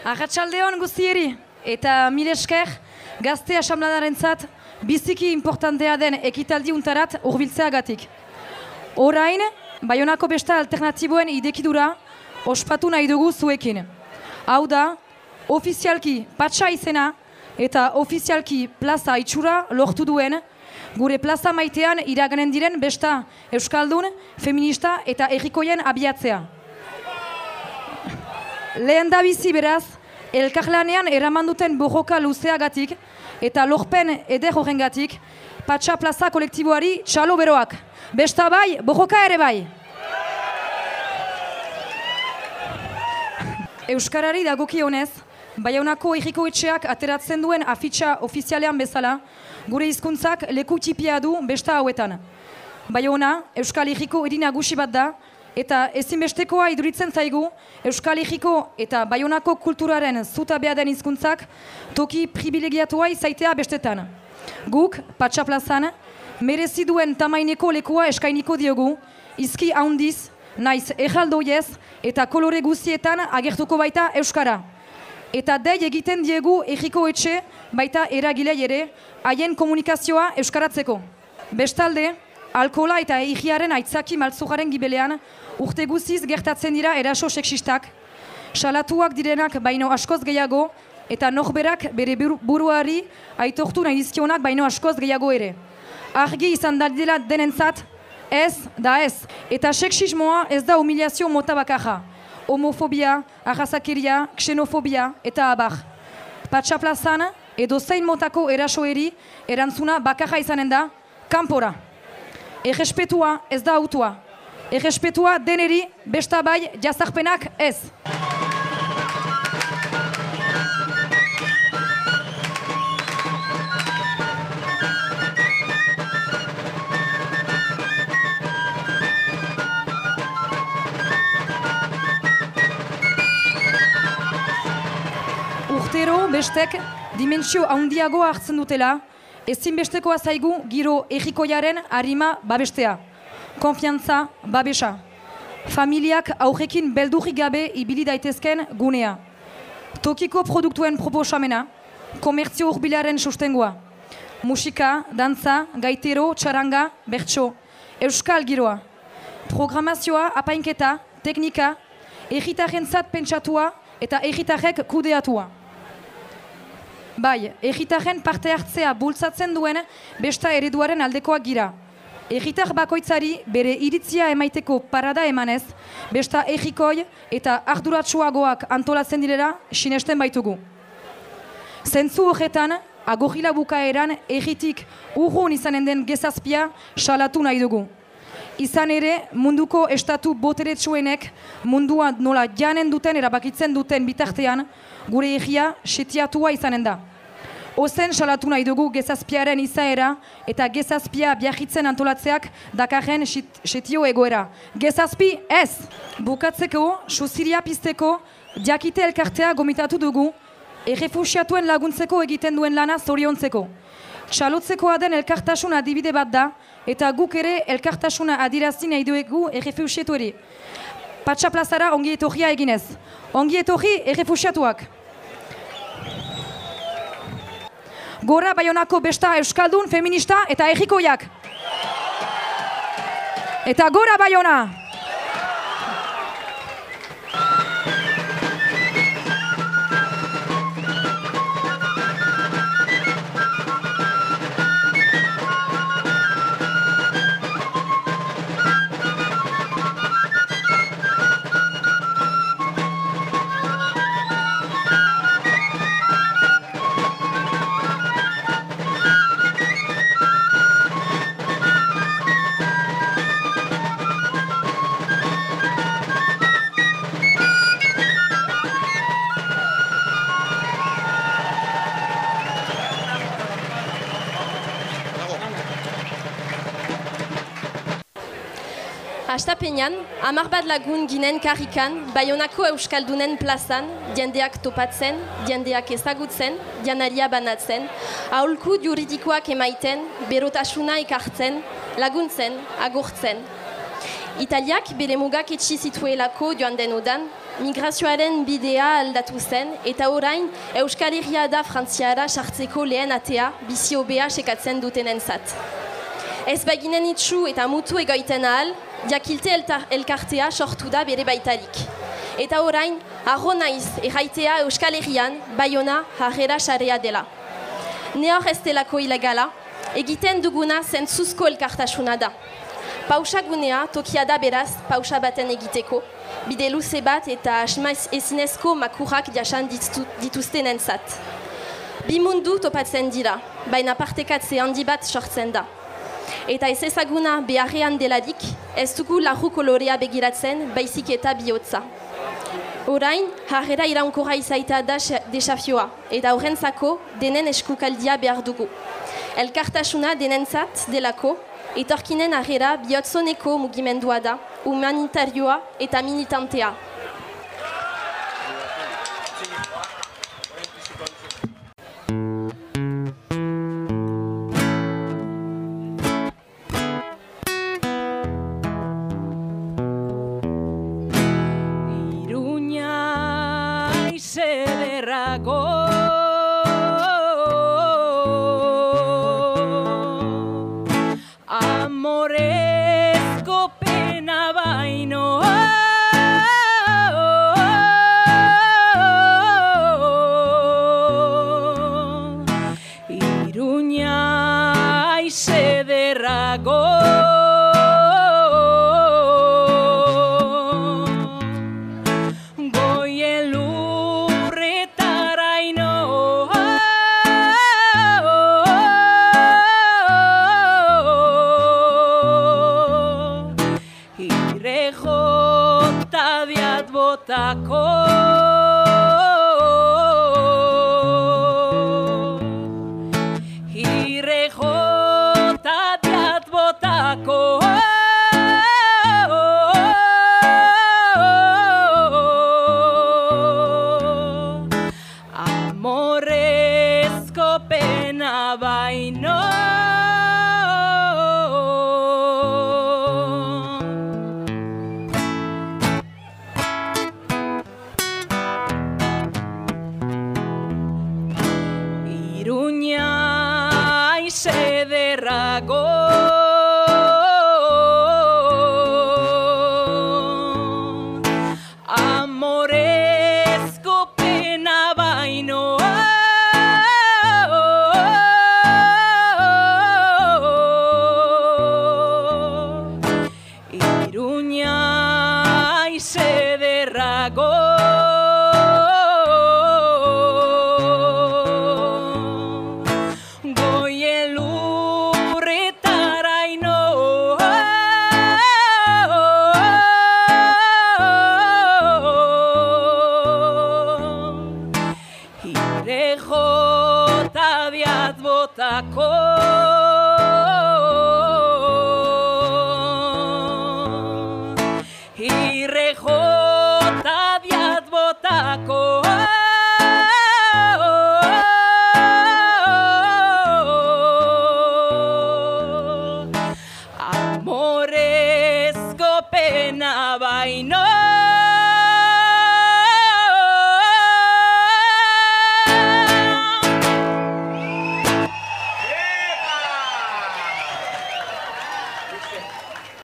Arratxaldeon guztieri eta mil esker gazte asamladaren zat biziki importantea den ekitaldi untarat urbiltzeagatik. Orain, Baionako besta alternatiboen idekidura ospatu nahi dugu zuekin. Hau da, ofizialki patxa izena eta ofizialki plaza itxura lortu duen gure plaza maitean iraganen diren besta euskaldun, feminista eta errikoien abiatzea. Lehen da bizi beraz, elkarlanean eraman duten borroka luzeagatik eta lorpen eder horrengatik patxa plaza kolektiboari txalo beroak. Besta bai, borroka ere bai. Euskarari dagokionez, Baionako egiko etxeak ateratzen duen afitxa ofizialean bezala, gure hizkuntzak leku tipia du besta hauetan. Baiona, Euskal Herriko erinagusi bat da, eta ezinbestekoa iduritzen zaigu Euskal Herriko eta Baionako kulturaren zuta den hizkuntzak toki privilegiatua izaitea bestetan. Guk, patxaplazan, merezi duen tamaineko lekua eskainiko diogu, izki haundiz, naiz erraldoiez eta kolore guztietan agertuko baita Euskara. Eta dei egiten diegu erriko etxe baita eragilei ere haien komunikazioa Euskaratzeko. Bestalde, alkola eta egiaren aitzaki maltzugaren gibelean urte guziz gertatzen dira eraso seksistak, salatuak direnak baino askoz gehiago eta norberak bere buruari aitortu nahi dizkionak baino askoz gehiago ere. Argi izan dela denentzat, ez da ez. Eta seksismoa ez da humiliazio mota bakarra. Homofobia, arrazakeria, xenofobia eta abar. Patxaplazan edo zein motako erasoeri erantzuna bakarra izanen da, kanpora. Errespetua ez da autua. Errespetua deneri besta bai jazarpenak ez. Urtero bestek dimentsio handiago hartzen dutela, ezinbestekoa zaigu giro errikoiaren harima babestea. Konfiantza babesa. Familiak aurrekin beldurrik gabe ibili daitezken gunea. Tokiko produktuen proposamena, komertzio urbilaren sustengoa. Musika, dantza, gaitero, txaranga, bertso, euskal giroa. Programazioa, apainketa, teknika, erritaren zat pentsatua eta erritarek kudeatua. Bai, egitaren parte hartzea bultzatzen duen besta ereduaren aldekoak gira. Egitar bakoitzari bere iritzia emaiteko parada emanez, besta egikoi eta arduratsuagoak antolatzen direla sinesten baitugu. Zentzu horretan, agorila bukaeran egitik urrun izanen den gezazpia salatu nahi dugu. Izan ere, munduko estatu boteretsuenek mundua nola janen duten erabakitzen duten bitartean, gure egia setiatua izanen da. Ozen salatu nahi dugu gezazpiaren izaera eta gezazpia biahitzen antolatzeak dakarren setio egoera. Gezazpi ez! Bukatzeko, susiria pizteko, diakite elkartea gomitatu dugu, errefusiatuen laguntzeko egiten duen lana zoriontzeko. Txalotzekoa den elkartasuna adibide bat da, eta guk ere elkartasuna adirazi nahi duegu errefusiatu ere. Patxa ongi etorria eginez. Ongi etorri errefusiatuak. Gora Baionako besta euskaldun, feminista eta egikoiak. Eta gora Baiona! Astapenean, amar bat lagun ginen karrikan, Bayonako Euskaldunen plazan, diendeak topatzen, diendeak ezagutzen, dianaria banatzen, aholku juridikoak emaiten, berotasuna ekartzen, laguntzen, agurtzen. Italiak bere mugak etxi zituelako joan den odan, migrazioaren bidea aldatu zen, eta orain Euskal Herria da Frantziara sartzeko lehen atea bizi hobea sekatzen dutenen zat. Ez baginen itxu eta mutu egoiten ahal, jakilte elkartea sortu da bere baitarik. Eta orain, arro naiz erraitea Euskal Herrian, baiona harrera sarea dela. Ne hor ez delako ilegala, egiten duguna zentzuzko elkartasuna da. Pausagunea tokia da beraz pausa baten egiteko, bide luze bat eta asmaiz ezinezko makurrak jasan dituzten entzat. Bi mundu topatzen dira, baina partekatze handi bat sortzen da. Eta ez ezaguna beharrean deladik, ez dugu larru kolorea begiratzen baizik eta bihotza. Orain, harrera iraunkorra izaita da desafioa, eta horrentzako denen eskukaldia behar dugu. Elkartasuna denentzat delako, etorkinen harrera bihotzoneko mugimendua da, humanitarioa eta militantea. outra cor. Iruña i Y el urritar, I know. Hire jota diat botako amores copenaba y no